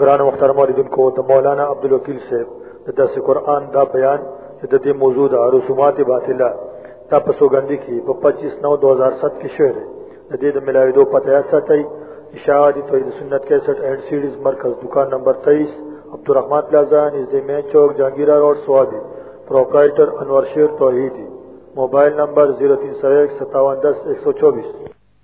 ګران مخترم اوریدونکو د مولانا عبدالوکیل صاحب د درس قرآن دا بیان چې د دې موضوع د رسومات باطله دا په سوګندی کې په 25 نو 2007 کې شوې ده د دې د ملاویدو پته یا ساتي اشاعت توحید سنت 61 اینڈ سیډز مرکز دکان نمبر 23 عبدالرحمن پلازا نزد مین چوک جهانگیرا روډ سوابي پرپرایټر انور شیر توحیدی موبایل نمبر 03015710124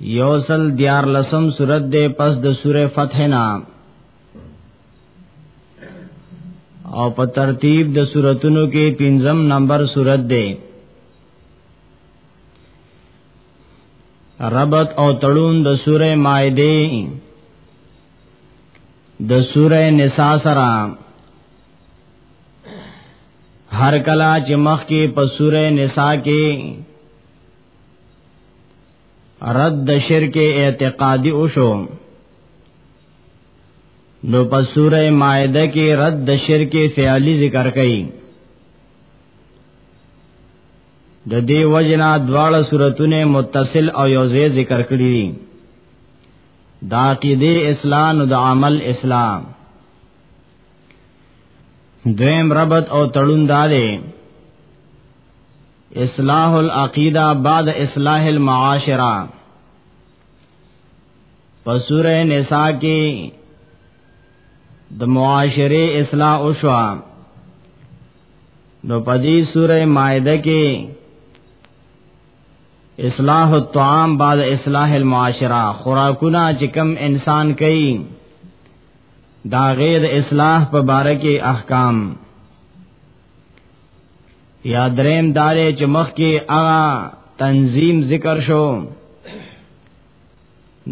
یوصل دیار لسم صورت دے پس د سوره فتح نا او په ترتیب د صورتونو کې پنځم نمبر صورت دے ربط او تړون د سوره مائده د سوره نساء سره هر کلا چې مخ کې په سوره نساء کې رد د شرک اعتقادي او شو نو په سوره مائده کې رد د شرک فعلی ذکر کړي د دې وجنا دواړه سوراتونه متصل او یوځای ذکر کړي دي دا کې د اسلام او د عمل اسلام دویم ربط او تړون داله اصلاح العقیدہ بعد اصلاح المعاشرہ په سوره نساء کې د معاشره اصلاح او شوا نو په دې سوره مائده کې اصلاح الطعام بعد اصلاح المعاشره خوراکونه چې کم انسان کوي دا غیر اصلاح په باره کې احکام یا دریم دارې چې مخ کې هغه تنظیم ذکر شو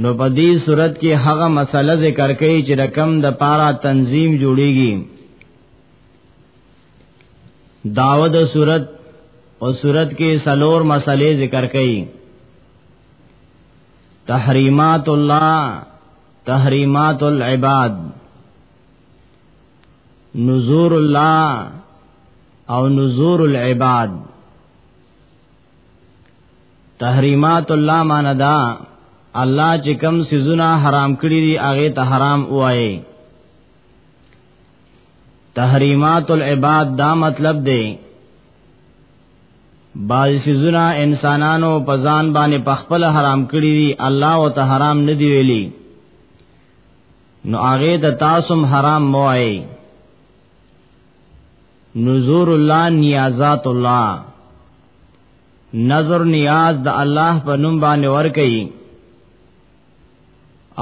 نو په دې صورت کې هغه مسله ذکر کړي چې رقم د پارا تنظیم جوړیږي داود صورت او صورت کې سلور مسلې ذکر کړي تحریمات الله تحریمات العباد نزور الله او نزور العباد تحریمات الله ماندا الله چې کم سيزونه حرام کړی دي هغه ته حرام وایي تحریمات العباد دا مطلب دی بعض سيزونه انسانانو په ځان باندې پخپل حرام کړی دي الله او ته حرام نه دی ویلي نو هغه د تاسو حرام موای نذور الله نیازات الله نظر نیاز د الله په نوم باندې ور کوي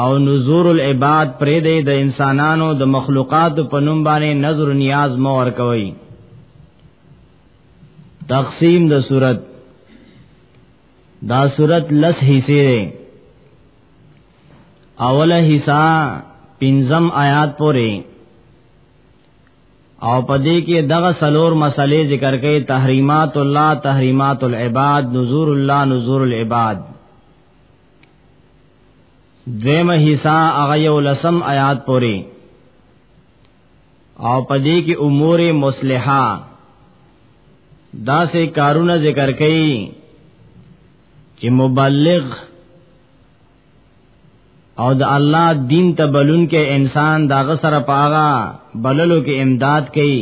او نذور العباد پرې دی د انسانانو د مخلوقات په نوم باندې نظر نیاز مو ور کوي تقسیم د صورت دا صورت لس حصے دی اوله حصہ پنځم آیات پورې او پدې کې دغه سلور مسلې ذکر کړي تحریمات الله تحریمات العباد نذور الله نذور العباد دیمه حصہ هغه یو لسم آیات پورې او پدې کې امور مصلحه دا سه کارونه ذکر کړي چې مبلغ او د الله دین ته بلون کې انسان داغه سره پاغا بللو کې امداد کوي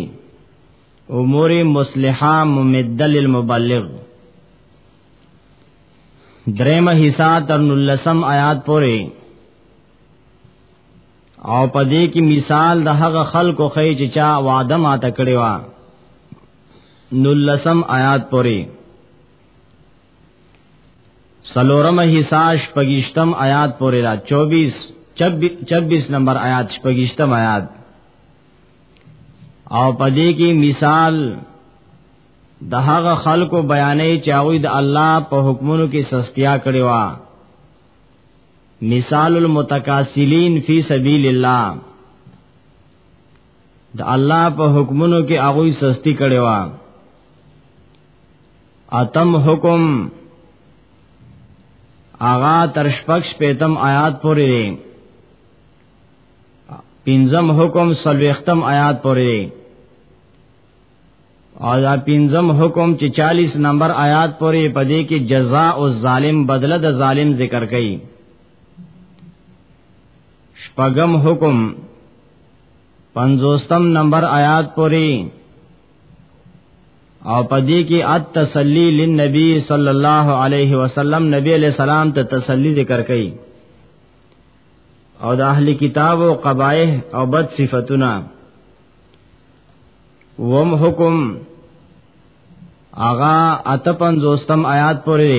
امور مصلحه ممد للمبلغ دریم حصہ تر نلسم آیات پورې او پدې کې مثال د هغه خلکو خې چې چا وعده ماته کړی و نلسم آیات پورې سلورم حصاش پگیشتم آیات پوری را چوبیس چبیس نمبر آیات شپگیشتم آیات او پدې کې مثال د هغه خلکو بیانې چې هغه د الله په حکمونو کې سستیا کړی و مثال المتکاسلین فی سبیل الله د الله په حکمونو کې هغه سستی کړی و اتم حکم آغا تر شپږ شپږم آیات پورې دی پنځم حکم سلوختم آیات پورې دی او دا پنځم حکم چې 40 نمبر آیات پورې پدې کې جزاء او ظالم بدله د ظالم ذکر کړي شپږم حکم پنځوستم نمبر آیات پوری او پدې کې ات تسلی لنبی صلی الله علیه وسلم نبی علیہ السلام ته تسلی ذکر کړي او د اهل کتاب او قبایح او بد صفاتونه وم حکم آغا اتپن دوستم آیات پوری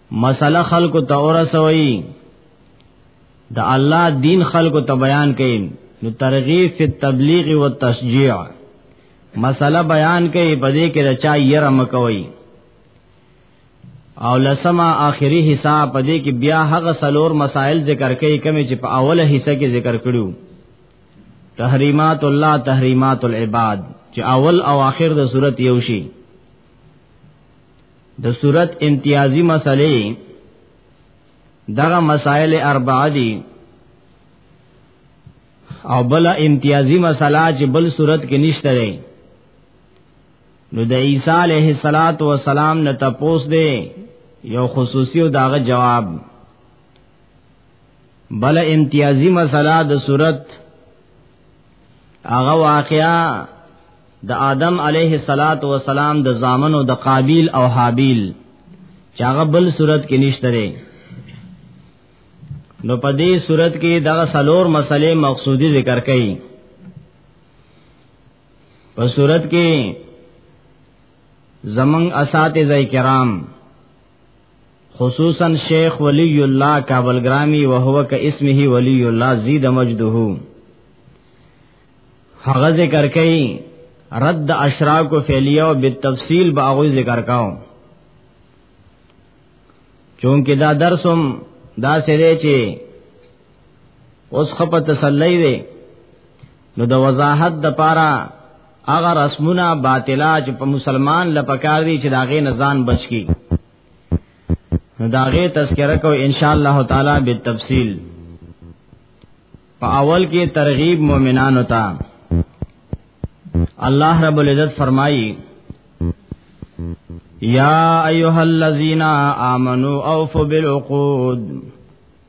مسله خلق ته اورسوي د الله دین خلق ته بیان کړي نو ترغیب فی التبلیغ و تشجیع مسله بیان کړي په دې کې رچا یره مکوي او لسما آخری حصہ په دې کې بیا هغه سلور مسائل ذکر کړي کمی چې په اوله حصہ کې ذکر کړیو تحریمات الله تحریمات العباد چې اول او آخر د صورت یو شي د صورت امتیازی مسئلې دغه مسائل اربعه دي او بل امتیازی مسله چې بل صورت کې نشته دی نو د عیسی علیه الصلاۃ والسلام نه تپوس دی یو خصوصي او داغه جواب بل امتیازی مسله د صورت هغه واقعا د آدم علیه الصلاۃ والسلام د زامنو د قابیل او حابیل چې هغه بل صورت کې نشته دی نو په دې صورت کې دغه سلور مسلې مقصودی ذکر کړي په صورت کې زمنګ اساتذه کرام خصوصا شیخ ولی الله کابل گرامی وهو ک اسمه ولی الله زید مجده هغه ذکر کوي رد اشراق و فعلیه او بالتفصیل به هغه ذکر کاو چونکه دا درسم دا سره چې اوس خپه تسلی وي نو د وضاحت د پاره هغه رسمونه باطلا چې په مسلمان لپکار دي چې داغه نزان بچ کی نو داغه تذکرہ کو ان شاء الله تعالی به تفصیل په اول کې ترغیب مؤمنانو ته الله رب العزت فرمایي یا ایها الذین آمنو اوفوا بالعقود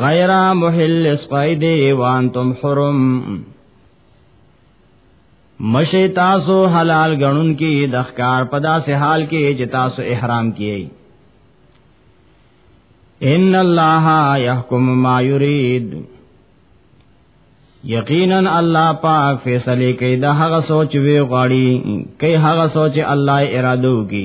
غیر محل اسقید وانتم حرم مشی تاسو حلال غنون کی د ښکار پدا سه حال کې چې تاسو احرام کیئ ان الله يحكم ما يريد یقینا الله پاک فیصله کوي دا هغه سوچ وی غاړي کوي هغه سوچ الله اراده کوي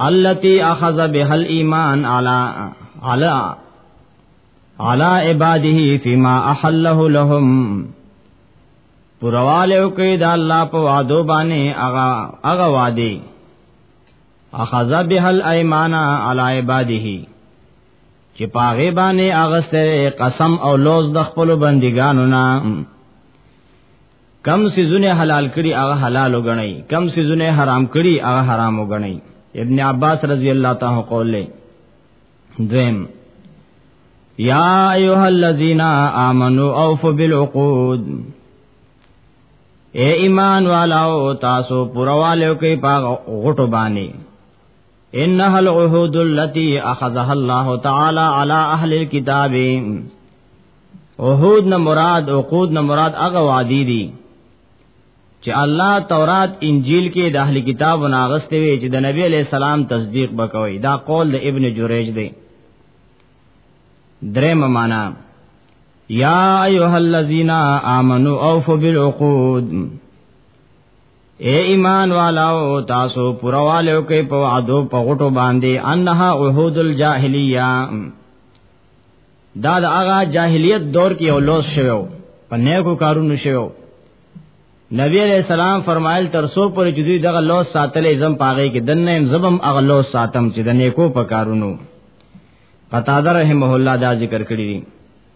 التي اخذ بها الايمان على على على عباده فيما احله لهم پرواله کوي دا الله په وادو باندې اغا اغا وادي اخذ بها الايمان على عباده چې پاغه باندې اغسته قسم او لوز د خپل بندګانو نه کم سيزونه حلال کړي هغه حلال وګڼي کم سيزونه حرام کړي هغه حرام وګڼي ابن عباس رضی الله تعالی قول له دویم یا ایها الذین آمنو اوفوا بالعقود اے ایمان والاو تاسو پروالیو کې پاغ غټو باندې انها العهود التي اخذها الله تعالى على اهل الكتاب عهود نه مراد عقود نه مراد هغه وادي دي چې الله تورات انجیل کې د اهل کتاب ناغسته وي چې د نبی علی السلام تصدیق وکوي دا قول د ابن جریج دی درم معنا یا ایها الذین آمنو اوفوا بالعقود اے ایمان والاو تاسو پرواله کوي په وعدو په غټو باندې انها عهود الجاهلیه دا د هغه جاهلیت دور کې یو لوس شوو په نیکو کارونو شوو نبی علیہ السلام فرمایل تر سو پر چې دوی دغه لوس ساتلې زم پاغې کې دنه هم زبم هغه لوس ساتم چې د نیکو په کارونو قطاده رحمه الله دا ذکر کړی دی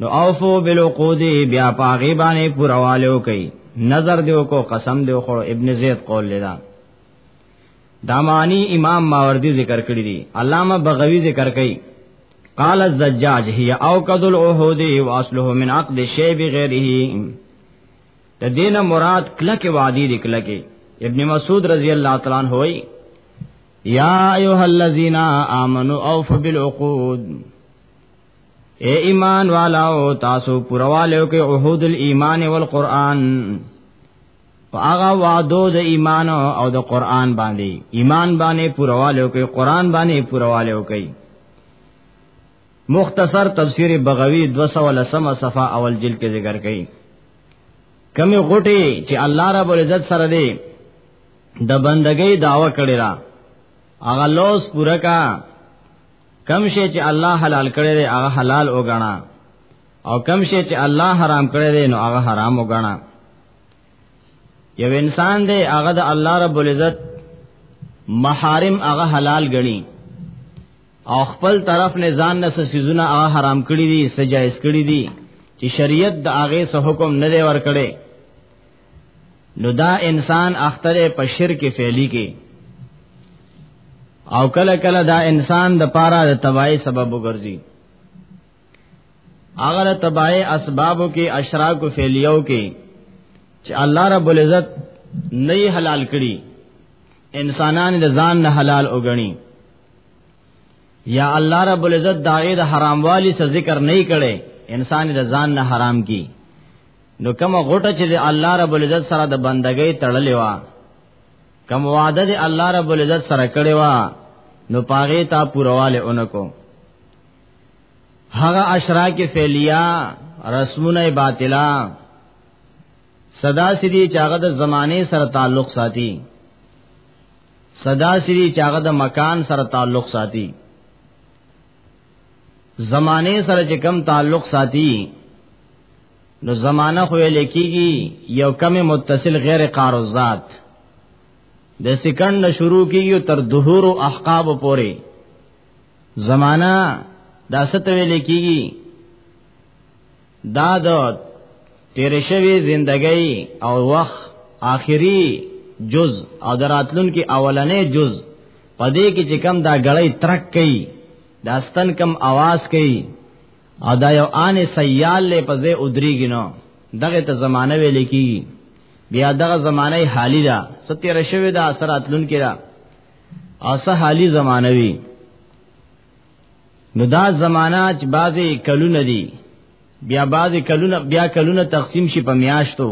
نو اوفو بالعقود بیا پاغي باندې پوروالو کوي نظر دیو کو قسم دیو خو ابن زید قول لیدا دا معنی امام ماوردی ذکر کړی دی علامہ بغوی ذکر کړي قال الزجاج هي اوقد العهود واصله من عقد الشيء بغيره د دین مراد کلک وادی دی کلک ابن مسعود رضی اللہ تعالی عنہ ہوئی یا ایها الذین آمنوا اوفوا بالعقود اے ایمان والاو تاسو پروالیو کې عهود الایمان والقران په هغه وعدو د ایمان او د قران باندې ایمان باندې پروالیو کې قران باندې پروالیو کې مختصر تفسیر بغوی 210 صفحه اول جلد کې ذکر کړي کمی غټي چې الله رب العزت سره دی د بندګۍ داوا کړی را هغه لوس پورا کا کم شی چې الله حلال کړی دی هغه حلال وګڼا او کم شی چې الله حرام کړی دی نو هغه حرام وګڼا یو انسان دی هغه د الله رب العزت محارم هغه حلال غني او خپل طرف نه ځان نه سيزونه هغه حرام کړی دي سجایز کړی دي چې شریعت د هغه سه حکم نه دی ور کړی نو دا انسان اختر په شرک فعلی کې او کله کله دا انسان د پاره د تباہی سبب وګرځي اگر تباہی اسبابو کې اشراق فعلیو کې چې الله رب العزت نه حلال کړي انسانان د ځان نه حلال وګڼي یا الله رب العزت داغه د حراموالي څخه ذکر نه کړي انسان د ځان نه حرام کی نو کوم غټه چې الله رب العزت سره د بندګۍ تړلې وا کوم وعده دې الله رب العزت سره کړې وا نو پاغه تا پورواله اونکو هغه اشراک فعلیه رسمونه باطلا صدا سری چاغه د زمانه سره تعلق ساتي صدا سری چاغه د مکان سره تعلق ساتي زمانه سره چې کم تعلق ساتي نو زمانہ خو لیکيږي یو کم متصل غیر قارزات د سکند نه شروع کیږي تر ظهور او احقاب پورې زمانہ دا ستوي لیکيږي دا د تیر شوی زندګۍ او وخت آخري جز او دراتلون کې اولنې جز پدې کې چې کم دا غړې ترک کړي دا ستن کم आवाज کړي او دا یو آن سیال له پځه ادریږي نو دغه ته زمانہ ویل کی بیا دغه زمانہ حالی دا ستې رشوي دا اثرات لون کړه اسه حالی زمانہ وی نو دا زمانہ چې بعضی کلونه دي بیا بعضی کلونه بیا کلونه تقسیم شي په میاشتو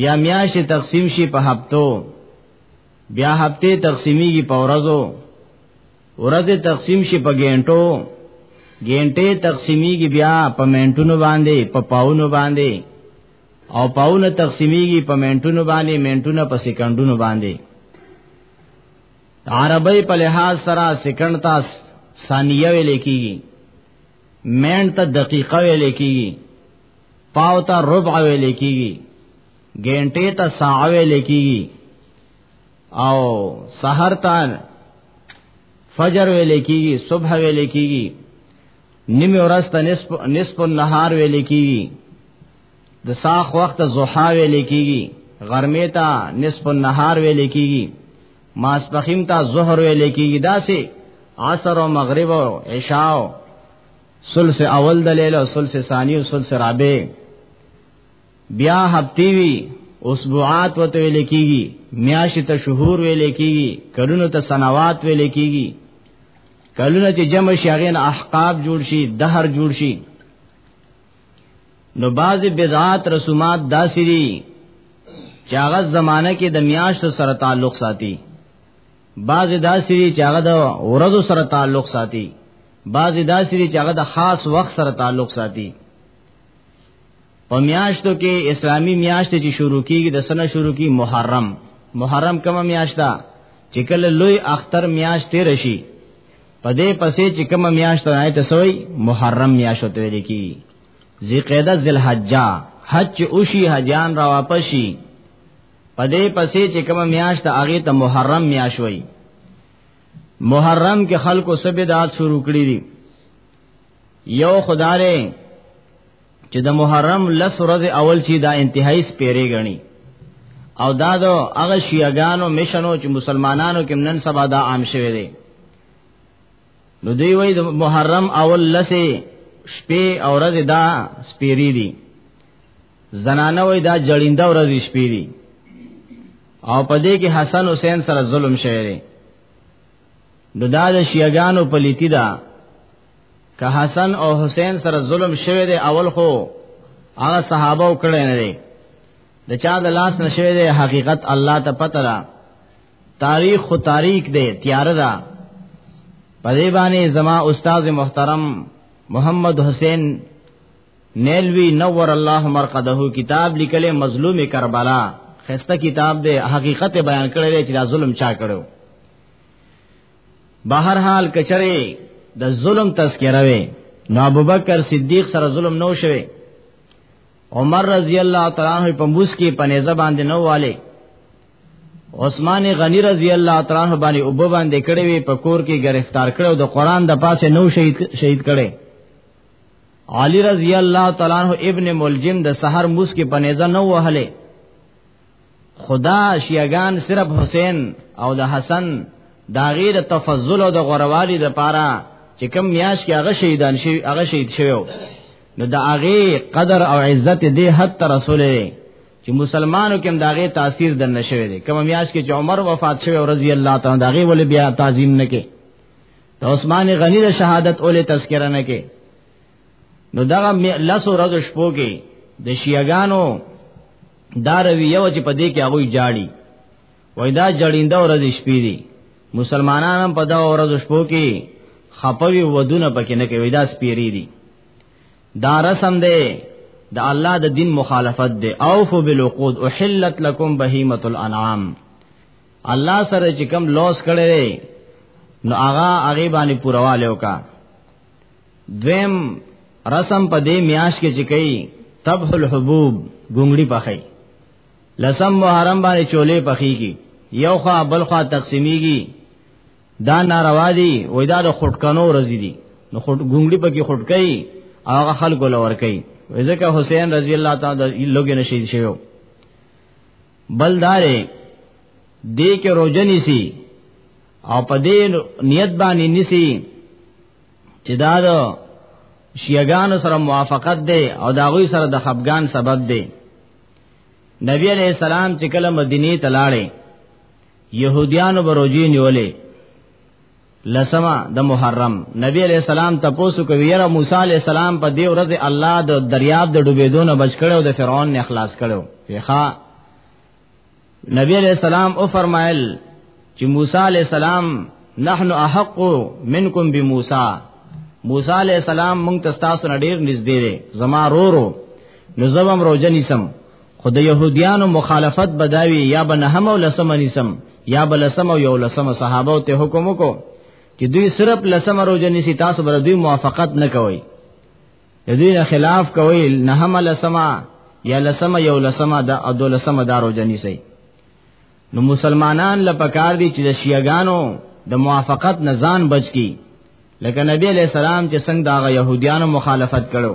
بیا میاشت تقسیم شي په هفتو بیا هفته تقسیمیږي په ورځو ورځ تقسیم شي په ګینټو ګینټه تقسیمیږي بیا په منټونو باندې په پاونو باندې او پاونه تقسیمیږي په منټونو باندې منټونه په سکندونو باندې عربی په لحاظ سره سکند تا ثانیه ویل کیږي منټ ته دقیقه ویل کیږي پاو ته ربع ویل کیږي ګینټه ته ساعه ویل کیږي او سحر تان فجر ویل کیږي صبح ویل کیږي نیمه ورځ ته نصف نصف النهار ویل کیږي د ساخ وخت زوحا ویل کیږي غرمه ته نصف النهار ویل کیږي ماسپخیم ته ظهر ویل کیږي داسې عصر او مغرب او عشاء او ثلث اول د لیل او ثلث ثانی او ثلث رابع بیا هفتی وی اسبوعات وته ویل کیږي میاشت ته شهور ویل کیږي کلونو ته سنوات ویل کیږي کلونه چې جمع شي هغه نه احقاب جوړ شي دهر جوړ شي نو باز بدعات رسومات داسې دي چې هغه زمانہ کې د میاشت سره تعلق ساتي باز داسې دي چې هغه د ورځو سره تعلق ساتي باز داسې دي چې هغه د خاص وخت سره تعلق ساتي په میاشتو کې اسلامی میاشت چې شروع کیږي د سنه شروع کی محرم محرم کومه میاشت ده چې کله لوی اختر میاشت تیر شي په دې پسې چې کومه میاشت راځي ته سوی محرم میاشت ته ویل کی ذیقعده ذلحجہ حج اوشي حجان را واپس شي په دې پسې چې کومه میاشت هغه ته محرم میاشت وایي محرم کې خلکو سبه دات شروع کړی دي یو خداره چې د محرم لس ورځ اول چې دا انتهایی سپیری غني او دا د هغه شیعاګانو مشنو چې مسلمانانو کې نن سبا دا عام شوی دی نو دی وای د محرم اول لسه شپې او ورځ دا سپیری دي زنانه وای دا جړینده ورځ شپې دي او پدې کې حسن حسین سره ظلم شوی دی نو دا د شیعاګانو پلیتی ده که حسن او حسین سره ظلم شوه دی اول خو هغه صحابه وکړی نه دی د چا د لاس نشوي دی حقیقت الله ته پته ده تاریخ خو تاریخ دی تیار ده په دې باندې زما استاد محترم محمد حسین نیلوی نور الله مرقده کتاب لیکل مظلوم کربلا خسته کتاب دی حقیقت بیان کړی چې دا ظلم چا کړو بهر حال کچره د ظلم تذکره وی نو ابوبکر صدیق سره ظلم نو شوی عمر رضی الله تعالی عنہ په موس کې پنيزه باندې نو والے عثمان غنی رضی الله تعالی عنہ باندې وب باندې کړي وي په کور کې گرفتار کړو د قران د پاسه نو شهید شهید کړي علی رضی الله تعالی عنہ ابن ملجم د سحر موس کې پنيزه نه وهله خدا شیعگان صرف حسین او د حسن دا غیر تفضل او د غروالی د پاره چې کم میاش کې هغه شهیدان شي هغه شهید شوی نو دا هغه قدر او عزت دې حد تر رسول دی چې مسلمانو کې هم دا غي تاثیر دن نشوي دي کوم میاش کې چې عمر وفات شوی رضی الله تعالی دا غي ول بیا تعظیم نه کې د عثمان غنی د شهادت اولې تذکرہ نه کې نو دغه لس ورځې شپو کې د شیعاګانو دا رویه و چې په دې کې هغه جاړي وای دا جړینده ورځې شپې دي مسلمانان هم په دا ورځې شپو کې خپوي ودونه پکې نه کوي دا سپيري دي دا رسم دی د الله د دین مخالفت دی اوفو بالعقود احلت لكم بهیمه الانعام الله سره چې کم لوس کړي نو هغه هغه باندې پورواله وکا دویم رسم په دې میاش کې چې کوي تبح الحبوب ګونګړي پخې لسم محرم باندې چولې پخې کی یو خوا بل خوا تقسیمیږي دا ناروا دي وای دا د خټکنو رزي دي نو خټ ګونګړي پکې خټکای هغه خلکو لور کوي ځکه حسین رضی الله تعالی لوګي نشي شوی بلدارې دې کې روزه نیسی او په دې نیت باندې نیسی چې دا د شیعاګانو سره موافقت دی او دا غوي سره د خفقان سبب دی نبی علیہ السلام چې کله مدینه ته لاړې يهوديانو بروجي نیولې لسما د محرم نبی علیہ السلام تاسو کوي یره موسی علیہ السلام په دی ورځ الله د دریاب د ډوبېدو نه بچ کړو د فرعون نه خلاص کړو یخا نبی علیہ السلام او فرمایل چې موسی علیہ السلام نحن احق منکم بموسی موسی علیہ السلام مونږ ته تاسو نه ډیر نږدې دی زما رورو نو زبم روزنی سم خو د يهوديانو مخالفت بداوي یا به نه هم او لسم نسم یا به لسم او یو لسم صحابه ته حکم وکړو چې دوی صرف لسم روزه نسی تاسو بر دوی موافقت نه کوي د دوی نه خلاف کوي نه هم لسم یا لسم یو لسم دا او دو لسم دا روزه نسی نو مسلمانان لپکار دي چې د شیعاګانو د موافقت نه ځان بچ کی لکه نبی علیہ السلام چې څنګه دا يهوديانو مخالفت کړو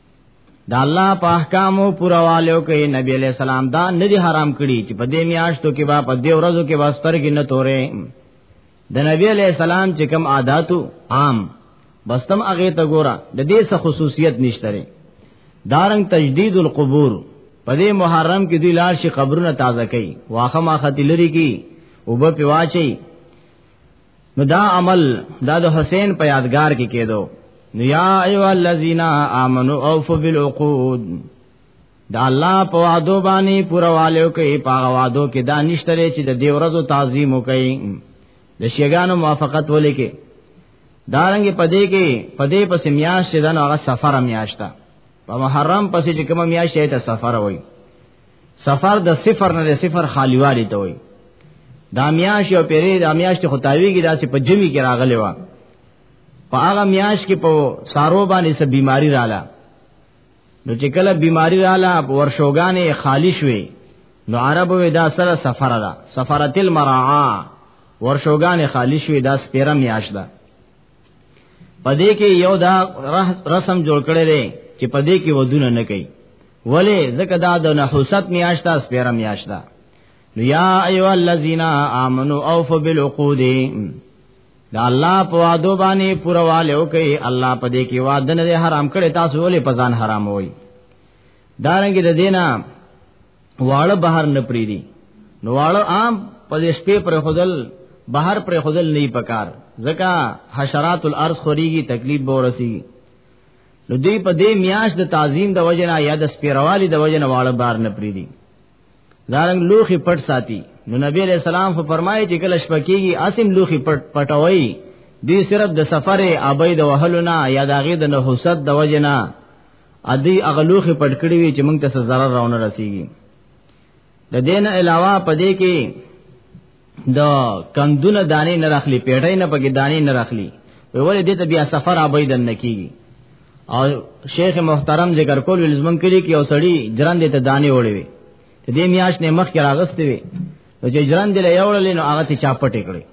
دا الله په احکامو پوروالو کې نبی علیہ السلام دا ندی حرام کړی چې په دې میاشتو کې با په دې ورځو کې واستر کې نه تورې د نبی علیہ السلام چې کوم عادتو عام بستم هغه ته ګورا د دې څه خصوصیت نشته لري دارنګ تجدید القبور په دې محرم کې دوی لار شي قبرونه تازه کوي واخه ما ختی لري کی او به پیواچي نو دا عمل دا د حسین په یادگار کې کېدو نو یا ایو الذین آمنو اوفوا بالعقود دا الله په وعده باندې پوره والو کوي په وعده کې دا نشته چې د دې ورځو تعظیم وکړي د شیګانو موافقت ولې کې دارنګ پدې کې پدې پس میاش چې دنه هغه سفر میاشتا په محرم پسې چې کوم میاش ته سفر وای سفر د صفر نه صفر خالیوالی ته وای دا میاش او پیری دا میاش ته خدایویږي داسې په جمی کې راغلی و په هغه میاش کې په سارو باندې سب بیماری رااله نو چې کله بیماری رااله ورشوګانې خالی شوي نو عرب وې دا سره سفر ده سفرت المراعا ورشوګانې خالی شوي دا سپیره میاش ده پدې کې یو دا رسم جوړ کړی دی چې پدې کې ودونه نه کوي ولی زکه دا د نحوست میاشتا سپیرم میاشتا نو یا ایو الذین آمنو اوف بالعقود دا الله په وادو باندې پرواله وکي الله په دې کې وعده نه حرام کړي تاسو ولې پزان حرام وای دارنګ د دینه واړه بهر نه پریدي نو واړه عام په دې شپې پر خودل بهر پر خودل نه پکار ځکه حشرات الارض خوريږي تکلیف به ورسي نو دوی په دې میاش د تعظیم د وجنه یا د سپیروالي د وجنه واړه بار نه پریدي دارنګ لوخي پټ ساتي نو نبی علیہ السلام خو فرمایي چې کله شپه کېږي اسیم لوخي پټ پټوي دوی صرف د سفر ابي د وهلو نه یا داغه د نحوست د وجنه ادي اغلوخه پټ کړی وي چې موږ ته ضرر راونه رسیږي د دین علاوه پدې کې د کندونه دانې نه راخلی پیټای نه پکې دانې نه راخلی وی ولې دې ته بیا سفر ابي دن نکیږي او شیخ محترم ذکر کول لزمن کړي کې او سړی جران دې ته دانې وړي وي ته دې میاش نه مخ کې راغستې وي چې جران دې له یوړلې نو هغه ته چاپټې کړې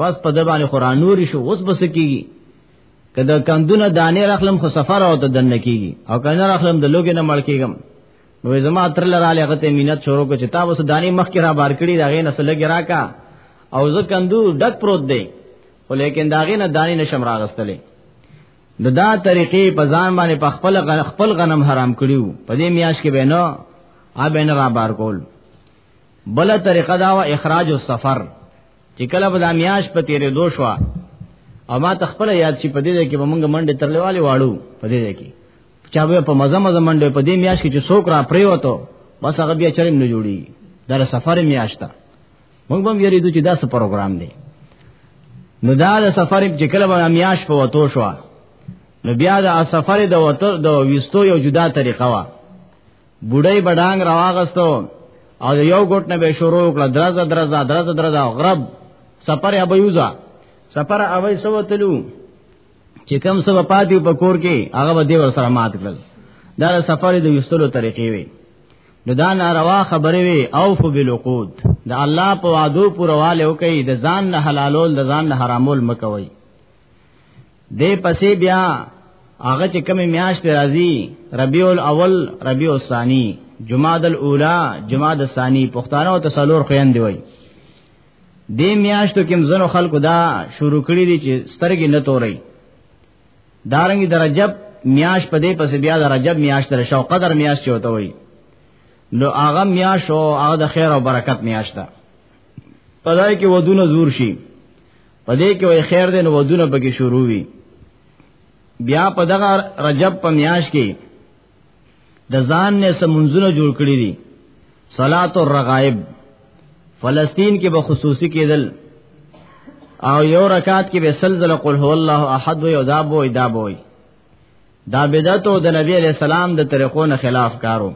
بس په دبانې قرانوري شو اوس بس کیږي کله کندونه دانې راخلم خو سفر او ته دنه کیږي او کنه راخلم د لوګې نه مړ کیږم نو زما تر لراله غته مینت شروع کو چې تا وس دانې مخ کې را بار کړی دا غې نسل کې راکا او زه کندو ډک پروت دی خو لیکن دا غې نه دانې نشم راغستلې د دا طریقې په ځان باندې په خپل خپل غنم حرام کړیو په دې میاش کې بینو ا بین را بار کول بل طریقه دا و اخراج السفر چې کله به د میاش په تیرې دو شو او ما تخپل یاد شي په دې کې به مونږ منډه ترلېوالې واړو په دې کې چا به په مزه مزه منډه په دې میاش کې چې څوک را پریوتو بس هغه بیا چرېم نه جوړي دا سفر میاش تا مونږ به یریدو چې دا څه پروګرام دی نو دا د سفر چې کله به میاش په وتو شو نو بیا د سفر د وتر د وستو یو جدا طریقه وا بډای بډانګ راواغستو او یو ګټ نه به شروع کړه درزه درزه درزه درزه غرب سفر ابو یوزا سفر ابو سوتلو چې کم سب پاتې په کور کې هغه به دی ور سره مات کړل دا سفر د یوستلو طریقې وي نو دا ناروا خبره وي او فبلقود دا الله په وعدو پرواله کوي د ځان نه حلالول د ځان نه حرامول مکوي دې پسې بیا هغه چې کمی میاشت راځي ربیع الاول ربیع الثانی جماد الاولا جماد الثانی پښتانه او تسلور خويندې وای دې میاشتو کې زنو خلکو دا شروع کړی دي چې سترګې نه توري دارنګي درجب میاش په دې پسې بیا درجب میاش تر شو قدر میاش چوته وای نو هغه میاش او هغه د خیر او برکت میاش ده پدای کې ودونه زور شي په دې کې وای خیر دې نو ودونه پکې شروع وي بیا په دغه رجب په میاش کې د ځان نه سمونځونه جوړ کړی دي صلات الرغائب فلسطین کې به خصوصي کېدل او یو رکعت کې به سلزله قل هو الله احد یو دا بو دا بو دا بدعت او د نبی علی السلام د طریقو نه خلاف کارو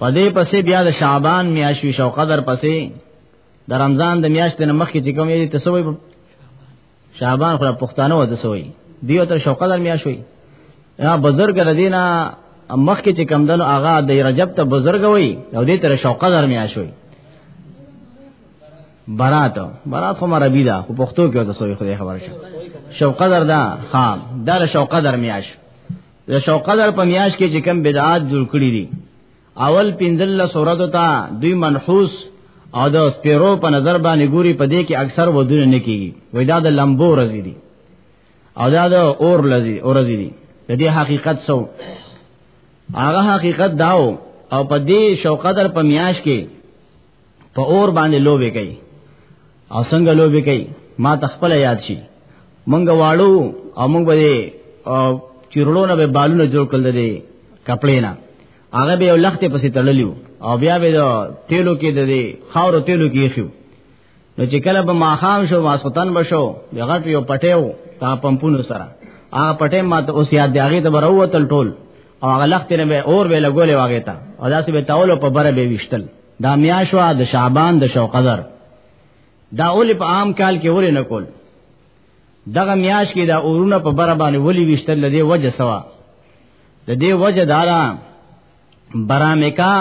پدې پسې بیا د شعبان میاشوي شو قدر پسې د رمضان د میاشتې نه مخکې چې کوم یې تسوي شعبان خو پښتانه و تسوي دیو تر شو قدر میاشوي یا بزرګ ردینا مخکې چې کم دنو آغا د رجب ته بزرګ وای او دې تر شو قدر میاشوي برات برات خو مربی دا خو پښتو کې تسوي خو خبر شه شو قدر دا ها دا شو قدر میاش د شو قدر په میاش کې چې کم بدعات جوړ کړی دي اول پنځل سورته تا دوی منحوس او د سپیرو په نظر باندې ګوري په دې کې اکثر ودونه نه کیږي وای دا د لمبو رزي دي او دا د اور لزي اور رزي دي د دې حقیقت سو هغه حقیقت داو او په دې شوقدر په میاش کې په اور باندې لوبي کوي او څنګه لوبي کوي ما تخپل یاد شي مونږ واړو او مونږ به چیرلونه به بالونه جوړ کړل دي کپړې نه هغه به یو لخت پسې تړلیو او بیا به تیلو کې د دې خاورو تیلو کې خيو نو چې کله به ماخام شو واسطن بشو دغه یو پټیو تا پمپونو سره هغه پټه ماته اوس یاد دی هغه ته بروتل ټول او هغه لخت نه به اور به لګولې واغې تا او داسې به تاول په بره به وشتل دا میاشوا د شعبان د شو قدر دا اول په عام کال کې ورې نه کول دغه میاش کې دا اورونه په بره باندې ولي وشتل لدی وجه سوا د دې وجه دارا برامکا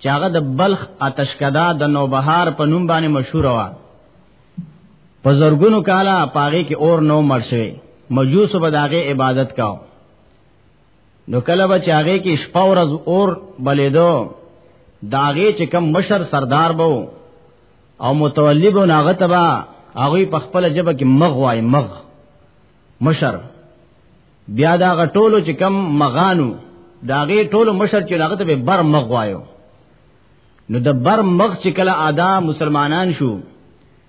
چې هغه د بلخ آتشکدا د نوبهار په نوم باندې مشهور و په زرګونو کاله پاغه کې اور نو مرشوي مجوس به داغه عبادت کاو نو کله به چاغه کې شپه ورځ اور بلیدو داغه چې کم مشر سردار بو او متولی بو ناغه تبا هغه په خپل جبه کې مغ وای مغ مشر بیا دا غټولو چې کم مغانو داغه ټولو مشر چې هغه ته بر مغ وایو نو د بر مغ چې کله ادا مسلمانان شو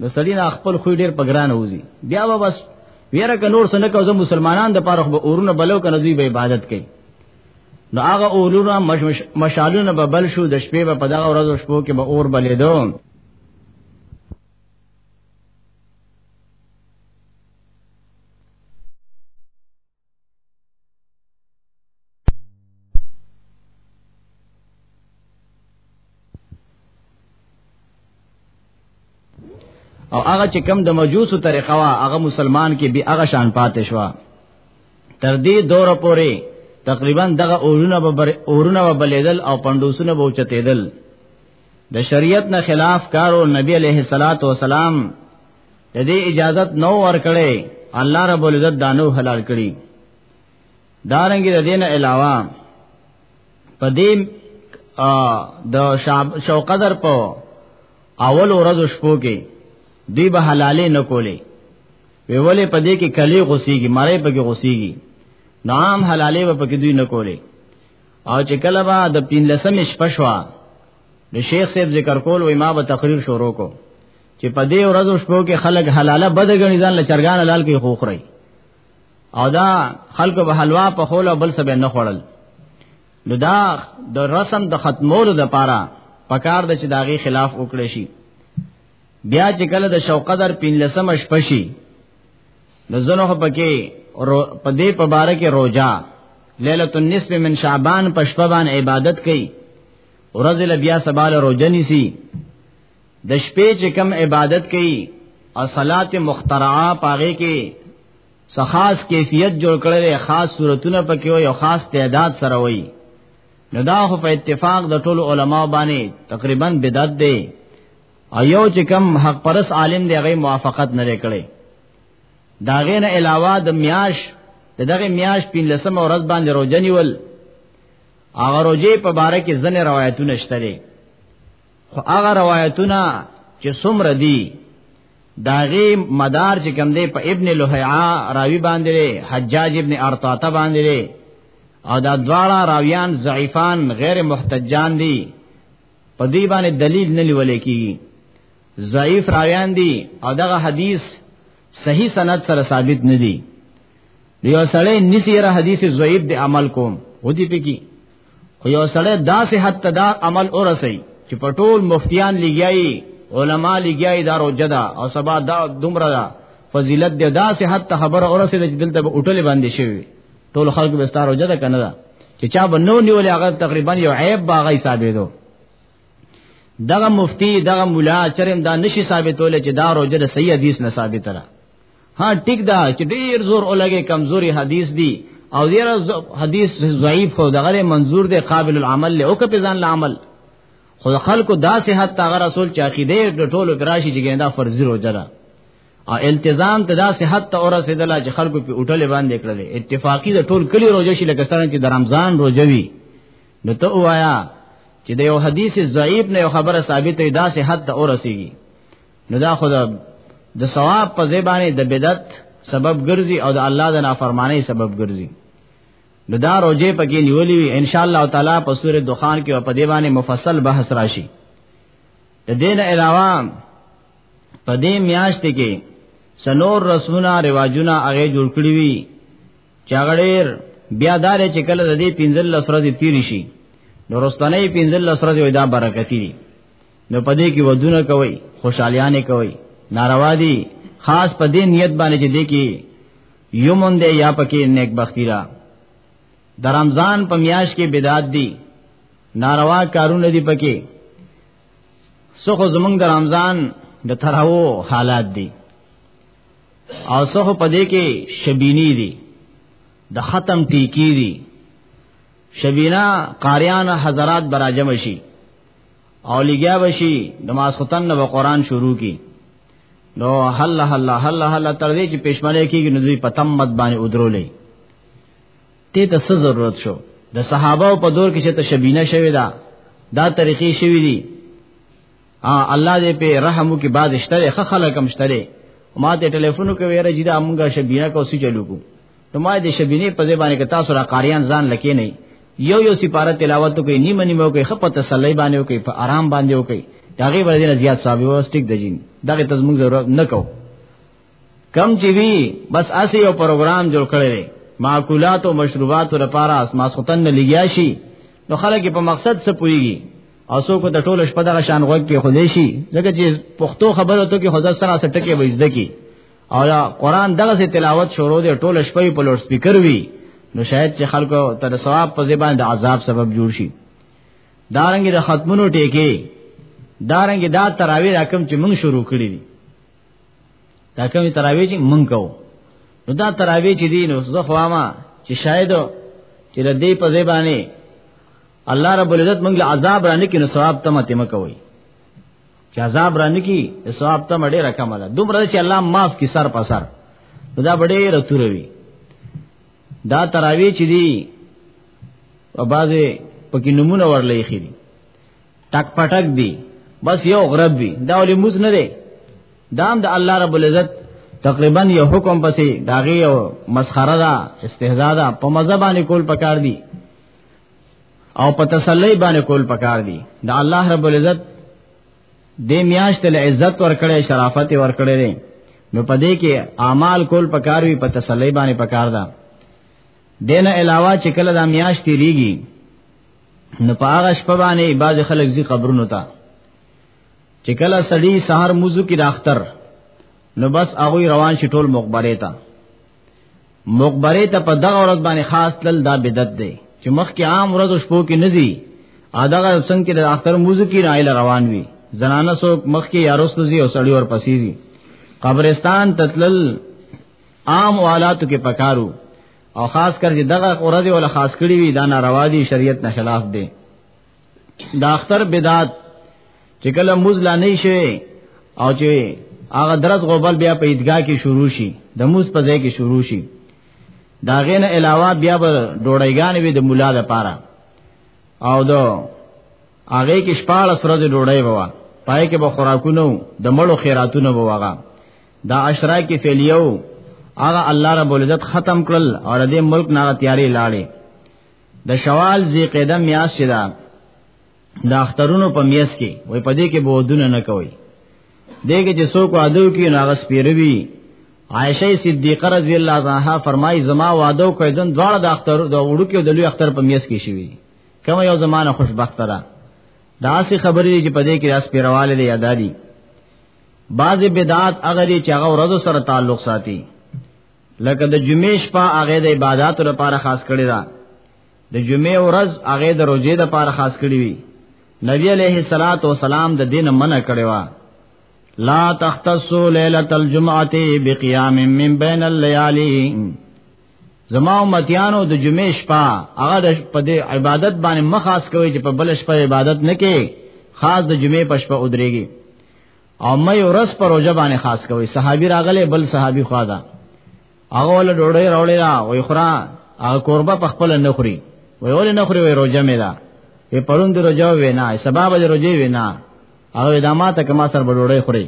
نو سړی نه خپل خو ډیر په ګران وځي بیا به بس ویره ک نور سن کو زه مسلمانان د پاره به اورونه بلو کنه دوی به عبادت کوي نو هغه اورونه مشالونه به بل شو د شپې به په دغه ورځو شپو کې به اور بلې دو او هغه چې کم د مجوسو طریقه وا هغه مسلمان کې به هغه شان پاتې شو تر دې دور پورې تقریبا دغه اورونه به اورونه به بلیدل او پندوسونه به چتیدل د شریعت نه خلاف کارو نبی علیه الصلاۃ والسلام د دې اجازت نو ورکړي الله رب العزت دانو حلال کړي دارنګ د دین علاوه په دې د شوقدر په اول ورځ شپو کې دی به حلالې نه کولې وی ولې په دې کې کلی غوسیږي مړې په کې غوسیږي نام حلالې به پکې دوی نه کولې او چې کله به د 15 شپه شوه د شیخ صاحب ذکر کول وای ما به تقریر شروع کو چې په دې ورځو شپو کې خلک حلاله بد غني ځان له چرګان حلال کې خو خوري او دا خلک به حلوا په خوله بل څه به نه خوړل نو دا د رسم د ختمولو د پاره پکار د چې داغي خلاف وکړي شي بیا چې کله د شوقدر پینلسم شپشي د زنه پکې په دې په باره کې روزه ليله النصف من شعبان پشپبان عبادت کوي ورځ له بیا سبال روزه نیسی د شپې چې کم عبادت کوي او صلات مخترعه پاغه کې څه خاص کیفیت جوړ کړل خاص صورتونه پکې او یو خاص تعداد سره وي نو دا خو په اتفاق د ټولو علما باندې تقریبا بدعت دی او یو چې کم حق پرس عالم دی هغه موافقت نه کړي دا غین علاوه د میاش دغه میاش پین لسم ورځ باندې روزنی ول هغه روزه په باره کې ځنې روایتونه شته خو هغه روایتونه چې څومره دي داغه مدار چې کم دی په ابن لهيعه راوي باندې حجاج ابن ارطاطه باندې او دا دواړه راویان ضعیفان غیر محتجان دي په دې باندې دلیل نه لیول کیږي ضعیف راویان دي او دغه حدیث صحیح سند سره ثابت نه دي یو سړی نسیره حدیث ضعیف دی عمل کوم ودی پکې خو یو سړی داسې حد ته دا عمل ورسي چې په ټول مفتیان لګیایي علما لګیایي دا روجه ده او سبا دا دومره ده فضیلت ده داسې حد ته خبره ورسي چې دلته به اوټلې باندې شوی ټول خلک به ستاره روجه ده کنه ده چې چا به نو نیولې هغه تقریبا یو عیب باغې حسابې دو دغه مفتی دغه مولا چرم دا نشي ثابتول چې دا روجه د صحیح حدیث نه ثابت را ها ټیک دا چې ډیر زور اولګي کمزوري حدیث دی او ډیر حدیث ضعیف خو دغه منظور دی قابل العمل له او کپې ځان العمل خو خلکو دا صحت تا رسول چې عقیده د ټولو پراشي چې ګندا فرض روزه ده او التزام ته دا صحت ته اورسېدل چې خلکو په اوټل باندې کړل اتفاقی د ټول کلی روزه شي لکه څنګه چې د رمضان روزه وي نو ته وایا چې د یو حدیث ضعیف نه یو خبره ثابته دا صحت ته اورسېږي نو دا خو د ثواب په ځای باندې د بدعت سبب ګرځي او د الله د نافرمانی سبب ګرځي نو دا روزه پکې نیولې وي ان شاء الله تعالی په سورې دخان کې او په دې باندې مفصل بحث راشي د دین علاوه په دې میاشت کې سنور رسمونه رواجونه هغه جوړ کړی وي چاغړیر بیا دار چې کله د دې 15 لسرځي تیر شي نو رستنې 15 لسرځي دا برکتی دي نو پدې کې ودونه کوي خوشالیانه کوي ناروا دي خاص په دې نیت باندې چې دې کې یومون دې یا پکې نیک بختی را د رمضان په میاش کې بدعت دي ناروا کارونه دي پکې سخو زمونږ د رمضان د تراو حالات دي او سخو پدې کې شبینی دي د ختم ټیکی دي شبینا قاریان حضرات براجم شي او لګیا بشي د ماسختن نه قرآن شروع کی نو حل حل حل حل تر دې چې پښمنه کیږي نو دوی پتم مت باندې ودرولې ته ته څه ضرورت شو د صحابه په دور کې چې ته شبینه شوی دا دا طریقې شوی دي ا الله دې په رحم کې باد شته خه خلک هم شته ما ته ټلیفون کوي راځي دا مونږه شبینه کو سې چلو کو نو ما دې شبینه په ځای باندې کې تاسو را قاریان ځان لکې نه یو یو سپاره تلاوت کوي نیمه نیمه کوي خپه تسلی باندې کوي په آرام باندې کوي داغه ور دینه زیات صاحب و سټیک د جین دغه تزمون ضرورت نه کو کم چې وی بس اسی یو پروګرام جوړ کړی دی معقولات او مشروبات لپاره اسماس ختن نه لګیا شي نو خلک په مقصد څه پويږي او څوک د ټولو شپه دغه شان غوږ کې خدای شي ځکه چې پښتو خبرو ته کې خدای سره سټکه وېزده کی او دا قران دغه سي تلاوت شروع دی ټول شپې په لوډ سپیکر وی نو شاید چې خلکو تر ثواب په زبان د عذاب سبب جوړ شي دارنګ د ختمونو ټیکي دارنګ دا تراوی رقم چې موږ شروع کړی دي دا کوم تراوی چې موږ کوو نو دا تراوی چې دین اوس زه خواما چې شاید چې د دې په زبانه الله رب العزت موږ له عذاب رانه کې نو ثواب تمه تمه کوي چې عذاب را نکی ثواب ته مړې رقم ده دومره چې الله معاف کی سر په سر دا بډې رتوروي دا تراوی چې دی او بازه پکې نمونه ورلې خې دي ټک پټک دي بس یو غرب وي دا ولې موز نه دی دام د الله رب العزت تقریبا یو حکم پسې داغه یو مسخره ده استهزاء ده په مزه باندې کول پکار دي او په تسلی باندې کول پکار دي د الله رب العزت د میاشت له عزت ورکړې شرافت ورکړې دي نو پدې کې اعمال کول پکار وي په تسلی باندې پکار ده دین علاوه چې کله د میاشت ریږي نو په هغه شپه باندې باز خلک زی قبرونو ته چې کله سړی سحر موضوع کې راختر نو بس هغه روان شي ټول مقبره ته مقبره ته په دغه ورځ باندې خاص تل دا بدعت دی چې مخکې عام ورځ شپو کې نزي اداغه څنګه د اختر موزه کې راایله روان وي زنانه سو مخکې یارست زی او سړی ور پسې دي قبرستان تتلل عام والاتو کې پکارو او خاص کر چې دغه ورځ ول خاص کړی وي دا ناروا دي شریعت نه خلاف دي دا اختر بدعت چې کله موز لا نه شي او چې هغه درس غوبل بیا په عیدګاه کې شروع شي د موز په ځای کې شروع شي دا غینه علاوه بیا به ډوړیګان وي د مولا لپاره او دو هغه کې شپاله سره د ډوړی ووا پای کې به خوراکونه د مړو خیراتونه وواغه دا عشرہ کې فعلیو هغه الله رب العزت ختم کړل او د ملک نه تیاری لاړې د شوال ذی قعده میاش چې دا د اخترونو په میاش کې وای په دې کې بودونه نه کوي دغه چې څوک وادو کې ناغس پیروي عائشه صدیقه رضی الله عنها فرمایي زما وادو کوي دن دواړه د اختر د وړو کې د لوی اختر په میاش کې شوی کوم یو زمانه خوشبخت را دا سه خبرې چې په دې کې راس پیرواله لري یاداري بعض بدعات هغه چې هغه ورځو سره تعلق ساتي لکه د جمعې شپه هغه د عبادتو لپاره خاص کړی دا د جمعې ورځ هغه د روزې لپاره خاص کړی وی نبی علیہ الصلات والسلام د دین منع کړی و لا تختصوا ليله الجمعه بقيام من بين الليالي زما امتیانو د جمعې شپه هغه د پدې عبادت باندې مخاص کوي چې په بل شپه عبادت نه کوي خاص د جمعې په شپه ودرېږي او مې ورس پر روزه باندې خاص کوي صحابي راغله بل صحابي خوا ده هغه ول ډوډۍ راولې را وې خورا هغه قربه په خپل نه خوري وې ول نه خوري وې روزه مې ده وې پروند روزه وې نه سبب دې روزه وې نه هغه د ماته کما سر بډوړې خوري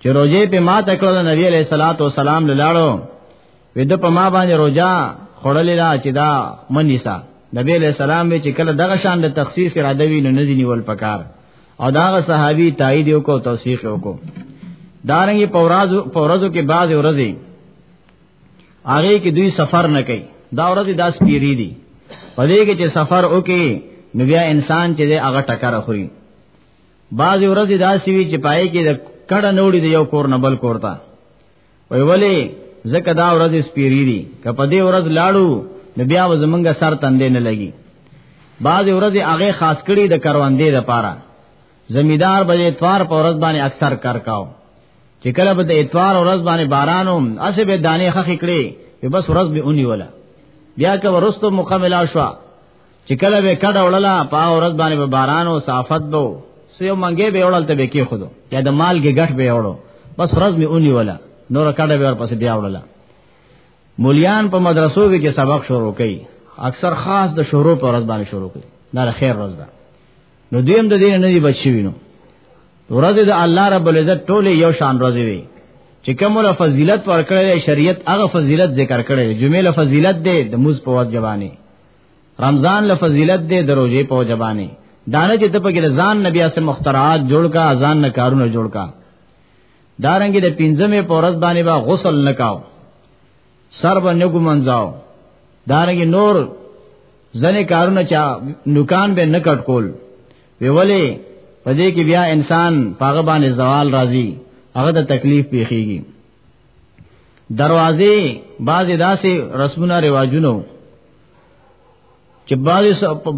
چې روزه په ما تکړه نبی عليه صلوات و سلام لاړو وې د په ما باندې روزه خړلې را چې دا منیسا نبی عليه السلام چې کله دغه شان د تخصیص را دوی نو ندی نیول پکار او دا صحابي تایید یو کو توثیق یو کو دارنګي پورازو پورازو کې بعض ورځي هغه کې دوی سفر نه کوي دا ورځي داس پیری دي په دې کې چې سفر وکي نو بیا انسان چې هغه ټکر خوري بعض ورځي داسې وي چې پای کې د کډه نوړي د یو کور نه بل کور ته وی ولی زکه دا ورځ سپیری دي که په دې ورځ لاړو نو بیا زمونږ سر تندې نه لګي بعض ورځ هغه خاص کړي د کروندې لپاره زمیدار به اتوار په ورځ باندې اکثر کار کاو چې کله به د اتوار ورځ باندې بارانو اسه به دانې خخې کړي بس ورځ به اونی ولا بیا که ورستو مکمل شو چې کله به کډه وړله په اورز باندې به باران او صافت بو سیو منګې به وړل ته به کې خودو یا د مال کې غټ به وړو بس ورځ می اونی ولا نور کډه به ورپسې بیا وړله مولیان په مدرسو کې چې سبق شروع کړي اکثر خاص د شروع پر ورځ باندې شروع کړي دا خیر ورځ ده نو دیم د دین نه دی بچی وینو ورځ د الله رب العزت ټوله یو شان ورځ وي چې کومه فضیلت ورکړې شریعت هغه فضیلت ذکر کړې جمعې له فضیلت ده د موز په وجبانی رمضان له فضیلت دې دروځي په جبانه دانه چې ته په کې ځان نبی اسلام مخترعات جوړ کا اذان نه کارونه جوړ کا دارنګ د پنځمه پورز باندې با غسل نکاو سر باندې ګمنځاو دارنګ نور ځنې کارونه چا نوکان به نکټ کول وی ولی پدې کې بیا انسان پاغه باندې زوال راځي هغه د تکلیف پیخیږي دروازې بعضې داسې رسمونه رواجونه چې بعضې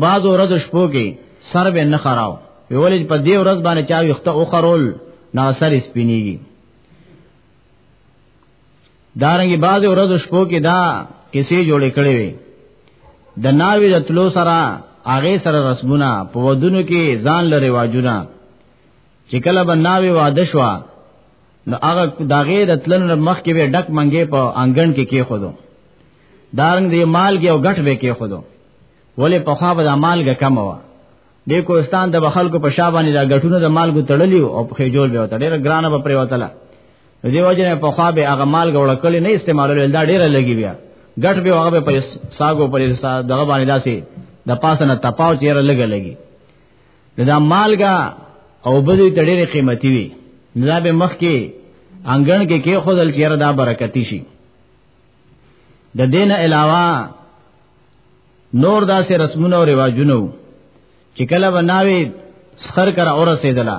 بعض ورځ شپو کې سر به نه خراو ویولې په دې ورځ باندې چا وخته او خرول نه سر سپینیږي دارنګي بعضې ورځ شپو کې دا کیسې جوړې کړې وي د ناوی د تلو سره هغه سره رسمونه په ودونو کې ځان لري واجونه چې کله به ناوي واده شو نو هغه داغه د تلن مخ کې به ډک منګې په انګن کې کې خودو دارنګ دې مالګي او غټ به کې خودو ولې په خوا به د مالګه کم و د کوستان د بخلکو په شابانې دا غټونه د مالګو تړلی او په خېجول به وته ډېر ګرانه به پریوتله دې وجنه په خوا به هغه مالګه وړکلې نه استعمالول دا ډېر لګي بیا غټ به هغه په ساګو پر دغه باندې داسي د پاسه نه تپاو چیرې لګ لګي دا مالګه او بدوی ته ډېره قیمتي وي دا به مخ کې انګن کې کې خودل چیر دا برکتی شي د دین علاوه نور داسې رسمونه او رواجونه چې کله وناوي سخر کرا اور سیدلا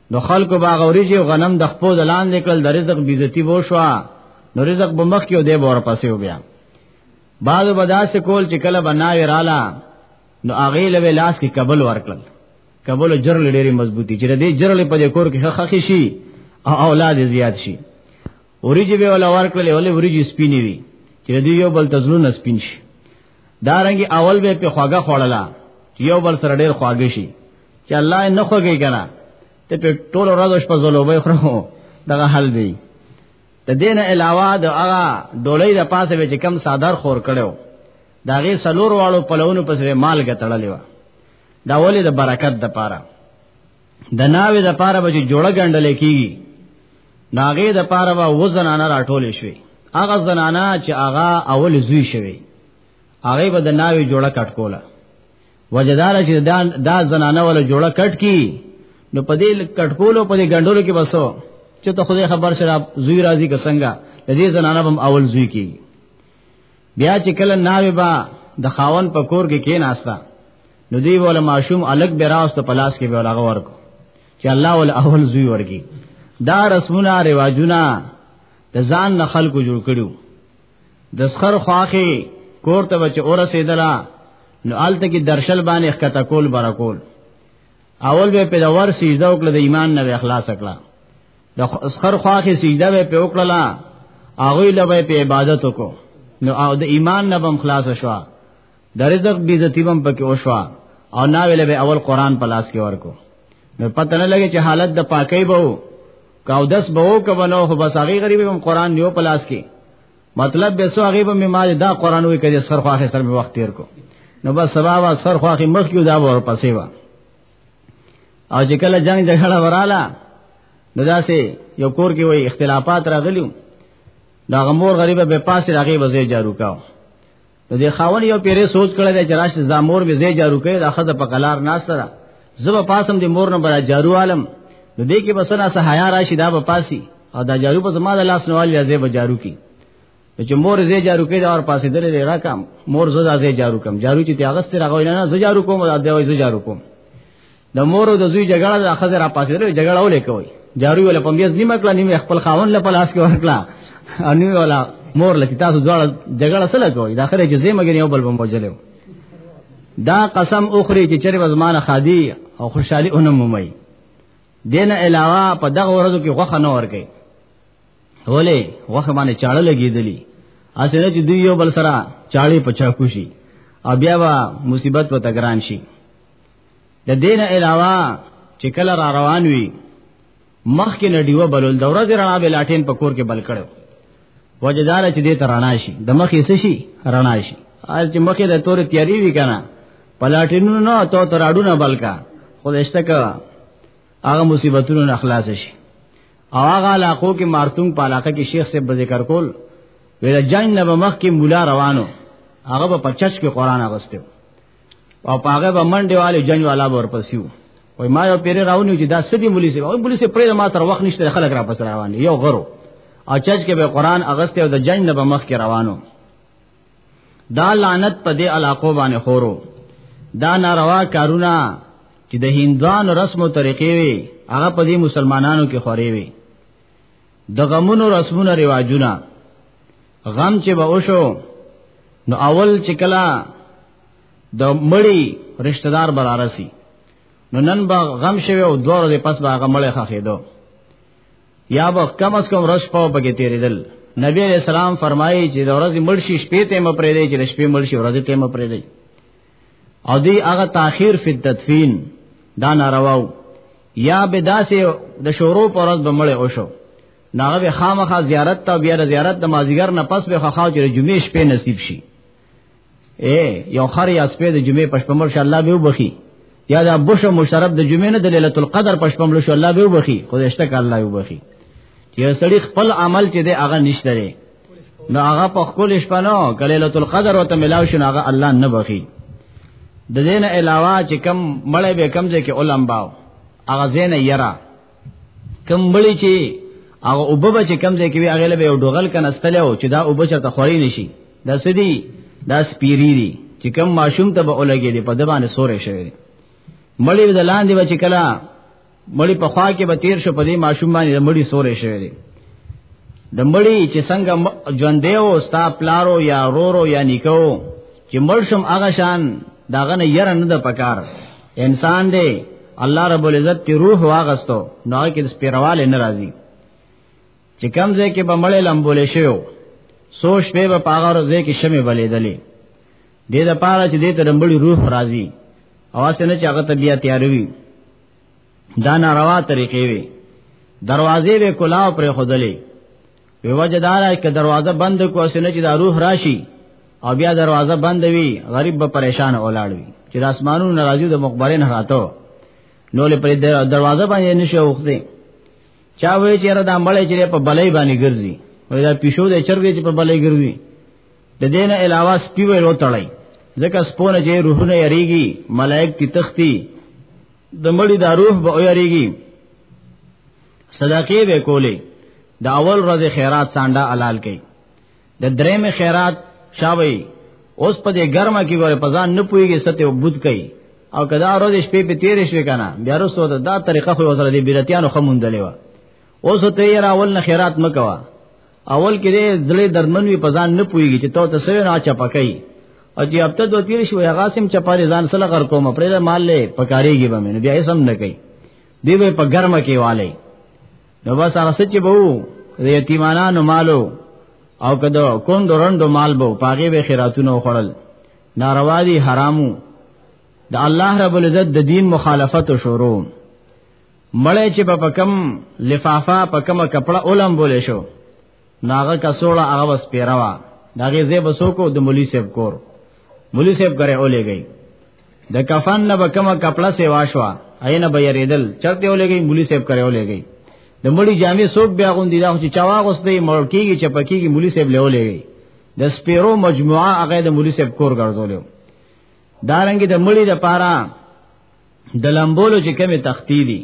نو خلکو باغ اوریجه او غنم د خپل دلان لیکل د رزق بیزتی وو شو نو رزق به مخ کې دی بور پسې و بیا بعضو بداس کول چې کله بناوی رااله نو هغه له لاس کې قبل ورکړل قبل جرل ډېری مضبوطی چې دې جرل په دې کور کې خخې شي او اولاد زیات شي اوریجه به ولا ورکړل ولې اوریجه سپینې وي چې دې یو بل تزلون سپین شي دارنګي اول به په خواګه خوړلا یو بل سره ډېر خواګه شي چې الله نه خوږی کنه ته په ټول ورځ شپه زلوبې خورو دغه حل دی د دین علاوه د هغه ډولۍ د پاسه به چې کم صادر خور کړو دا غي سلور والو پلوونو پسې مال غتړلې و دا ولې د برکت د پاره د ناوې د پاره به جوړه ګڼډلې کیږي ناغې د پاره به وزنانه راټولې شوي هغه زنانه چې هغه اول زوی شوی هغه به د ناوې جوړه کټ کوله وجدار چې دا دا زنانه ولا جوړه کټ کی نو په دې کټکولو په دې ګندولو کې بسو چې ته خدای خبر سره زوی راضی که څنګه دې زنانه بم اول زوی کی بیا چې کله ناوي با د خاون په کور کې کې ناستا نو دی ول ماشوم الګ براست پلاس کې به لغور کو چې الله ول اول زوی ورګي دا رسمونه رواجونه د ځان نه خلکو جوړ کړو د سخر خواخه کور ته بچ اور سیدلا نو آلته کې درشل باندې اخته کول برکول اول به په دور سجده وکړه د ایمان نه اخلاص کړه د اسخر خواخه سجده به په وکړه هغه لوي په عبادت وکړو نو او د ایمان نه بم خلاص شو د رزق بی عزتی بم پکې وشوا او نا ویل به اول قران په لاس کې ورکو نو پته نه لګي چې حالت د پاکۍ به وو کاو دس به وو کبه نو خو بس هغه غریب هم قران نیو په لاس کې مطلب به سو هغه به ما دا قران وې کړي سر خواخه سر په وخت تیر کو نو بس سبا وا سر خواخه مخ کیو دا ور پسې وا او چې کله جنگ جګړه وراله نو داسې یو کور کې وای اختلافات راغلیو دا غمور غریبه به پاسه راغي وزې جارو کاو نو د خاون یو پیره سوچ کړل چې راشه زامور به زی جارو کوي دا خزه په کلار ناس سره زب پاسم د مور نه برا جارو عالم نو دې کې بسنا سهایا راشي دا به پاسي او دا جارو په زما د لاس نوال یا زی به جارو کی چې مور زی جارو کوي دا اور پاسې درې را کم مور زدا زی جارو کم جارو چې تیاغست راغوي نه زی جارو کوم دا دی زی جارو کوم د مور او د زوی جګړه د اخذ را پاسې لري جګړه ولې کوي جارو ولې په میز نیمه کړه نیمه خپل خاون له پلاس کې ورکړه انو ولا مور لکه تاسو دواړه جګړه سره کوي د اخره جزې مګنی او بل بم وجلو دا قسم اخري چې چرې وزمانه خادي او خوشحالي اونم مومي دین علاوه په دغه ورځو کې غوخه نه ورګي ولې غوخه باندې چاړه لګېدلی اسنه چې دوی یو بل سره چاړي پچا کوشي او بیا وا مصیبت په تګران شي د دین علاوه چې کله را روان وي مخ کې نډیو بلول د ورځې رڼا به لاټین په کور کې بل کړو وجدار چې دې ته رڼا شي د مخ یې شي رڼا شي آل چې مخ یې د تور تیاری وی کنه پلاټینو نه تو تراډونه بلکا خدایشته کا هغه مصیبتونو نه خلاص شي او هغه علاقو کې مارتون په علاقه کې شیخ سے ذکر کول ویل جنگ نه مخ کې مولا روانو هغه په 50 کې قران اغستو او پاګه به منډه والے جنگ والا ور پسیو وای ما یو پیر راونی چې دا سدي مولوی سي وای مولوی سي پرې ما تر وخت نشته خلک را پس روان یو غرو او چج کې به قران اغست او د جنگ نه به مخ کې روانو دا لعنت په دې علاقو باندې خورو دا ناروا کارونه چې د هندوانو رسم او طریقې وي هغه په دې مسلمانانو کې خوري وي د غمونو رسمونه رواجونه غم چې به وشو نو اول چې کلا د مړی رشتہ دار برارسي نو نن با غم شوی او دوه ورځې پس با هغه مړی خخېدو یا به کم از کم رش پاو بګې تیرېدل نبی علیہ السلام فرمایي چې د ورځې مړ شي شپې ته مپرې دی چې شپې مړ شي ورځې ته مپرې دی او دی هغه تاخير فی تدفین دا نارواو یا بداسه د شورو پر ورځ بمړ او شو ناغه به خامخا زیارت ته بیا د زیارت د مازیګر نه پس به خاو چې جمعې شپې نصیب شي اے یو خر یا سپې د جمعې پښپمل ش الله به وبخي یا دا بوش مشرب د جمعې نه د ليله القدر پښپمل ش الله به وبخي خو دشته ک الله وبخي چې سړی خپل عمل چې د هغه نشته نو هغه په خپل شپه نو کلیلۃ القدر او ته ملاو شنو هغه الله نه بخي د دین علاوه چې کم مړې به کم ځای کې علم باو هغه زین یرا کم مړی چې هغه او به چې کم ځای کې وی هغه له یو ډوغل کنه استلو چې دا او بچر ته خوري نشي دا سدي دا سپیری دي چې کم ماشوم ته به اولګي دي په دبانې سورې شوی مړی د لاندې و چې کلا مړی په خوا کې به تیر شو په دې ماشوم باندې مړی سورې شوی دی د مړی چې څنګه ژوندې او ستا پلارو یا رورو یا نیکو چې مړ شم هغه شان داغه نه ير نه د پکار انسان دی الله رب العزت تی روح واغستو نو کې د سپیرواله ناراضي چې کمزې کې بمړې لمبولې شو سوچ په په پاغه ورځې کې شمه بلې دلې دې د پاره چې دې ته رمبړي روح راضي اواز نه چې هغه ته بیا تیاروي دا ناروا طریقې وي دروازې به کلاو پر خودلې په وجه دار کې دروازه بند کو اسنه چې دا روح راشي او بیا دروازه بند وي غریب به پریشان اولاړ وي چې د اسمانونو ناراضي د مقبره نه راتو نو له پر دروازه باندې نشه وخته چا وې چې را د مړې چې په بلې باندې ګرځي وای دا پښو د چرګې چې په بلې ګرځي د دین علاوه سپی ویل وتړی ځکه سپونه چې روحونه یریږي ملائک تی تختی د مړی دا روح به یریږي صدقې به کولې د اول ورځ خیرات سانډا حلال کړي د درېمه خیرات شاوي اوس په دې ګرمه کې ګوره پزان نه پويږي سته وبد کوي او کدا روز شپې په تیر شوي کنه بیا رسو ته دا طریقه خو وزره دي بیرتیانو خموندلې و اوس ته یې راول نه خیرات مکوا اول کې دې زړه درمن وي پزان نه پويږي چې تو ته سوي نه چا پکای او چې اب ته دوه تیر شو هغه سم چپاري ځان سره غر کوم پرې مال له پکاريږي به مې بیا یې سم نه کوي دی به په ګرمه کې والي نو بس هغه سچ به وو د یتیمانو مالو او کده کون درندو مال بو پاګه به خیراتونو خړل ناروا دي حرامو د الله رب العزت د دین مخالفت شروع مړې چې په کم لفافه په کم کپڑا اولم بولې شو ناغه کسوړه هغه وس پیروا داغه زې بسو کو د مولوی صاحب کور مولوی صاحب کرے اولې گئی د کفن نه په کم کپڑا سی واشوا عین به یریدل چرته اولې گئی مولوی صاحب کرے اولې گئی د مړي جامې سوک بیا غوندي دا چې چوا غوستې مړ کیږي چې پکېږي مولوی صاحب له اولې گئی د سپیرو مجموعه هغه د مولوی صاحب کور ګرځولیو دارنګي د مړي د پاره د لمبولو چې کمی تختی دي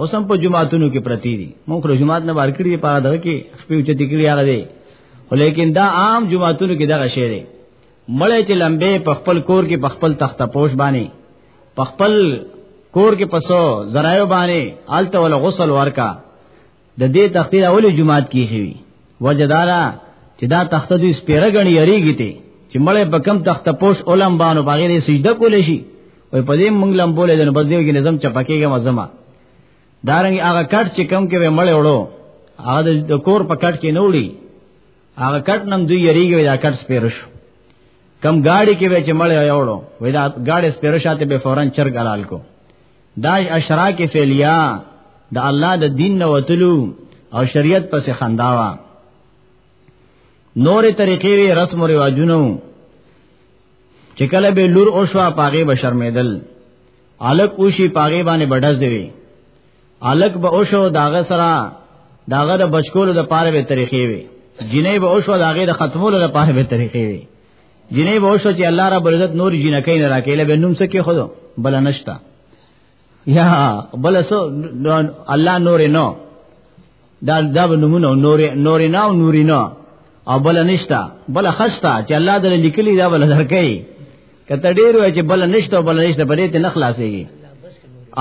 اوس هم په جمعاتونو کې پرتی دي موږ له جمعات نه بار کړی په دغه کې خپل چې تکړی هغه دی ولیکن دا عام جمعاتونو کې دغه شی دی مړې چې لمبه په خپل کور کې په خپل تخته پوش باندې په خپل کور کې پسو زرايو باندې آلته ول غسل ورکا د دې تخته اولی جمعات کیږي وی وجدارا چې دا تخته دوی سپیره غنی یریږي ته چې مړې په کم تخته پوش اولم باندې باغې سجده کول شي وای په دې مونږ لم بولې د بس دیو کې نظم چپکیږي مزما دارنګ هغه کټ چې کم کې مړې وړو هغه د کور په کټ کې نوړي هغه کټ نم دوی یریږي دا کټ سپیره شو کم گاڑی کې وچ مړې وړو وای دا گاڑی سپیره شاته به فورن چرګ حلال کو دای اشراک فعلیه د الله د دین نه وتلو او شریعت پسې خنداوا نورې طریقې وی رسم او رواجونو چې کله به لور او شوا پاغه به شرمېدل الک اوشي پاغه باندې بډز وی الک به او شو داغه سره داغه د بچکولو د پاره به طریقې وی جنې به او شو داغه د ختمولو د پاره به طریقې وی جنې به شو چې الله رب عزت نور جنکې نه راکې له نوم څه کې خدو بل نشتا یا بل سو الله نور نو دا دا نمونه نور نور نه او نور نه او بل نشتا بل خستا چې الله دې لیکلي دا بل درکې کته ډیر وای چې بل نشته بل نشته په دې ته نخلاصيږي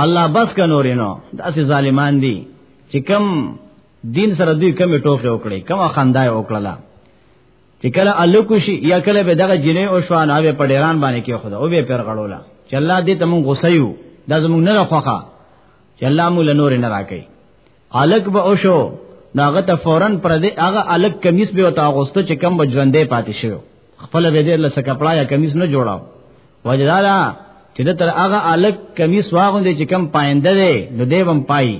الله بس ک نور نه داسې ظالمان دي چې کم دین سره دوی کم ټوکې وکړي کم خندای وکړه چې کله الکو شي یا کله به دغه جنې او شوان اوبه په ډیران باندې کې خدا او به پر غړولا چې الله دې تم غوسه یو دا زموږ نه راخوخه چې الله مو لنور نه راکې الک به او شو ناغه ته فورن پر دې هغه الک کمیس به وتا غوسته چې کم بجوندې پاتې شو خپل به دې لسه کپڑا یا کمیس نه جوړاو وجدارا چې د تر هغه الک کمیس واغوندې چې کم پاینده دی نو دیوم پای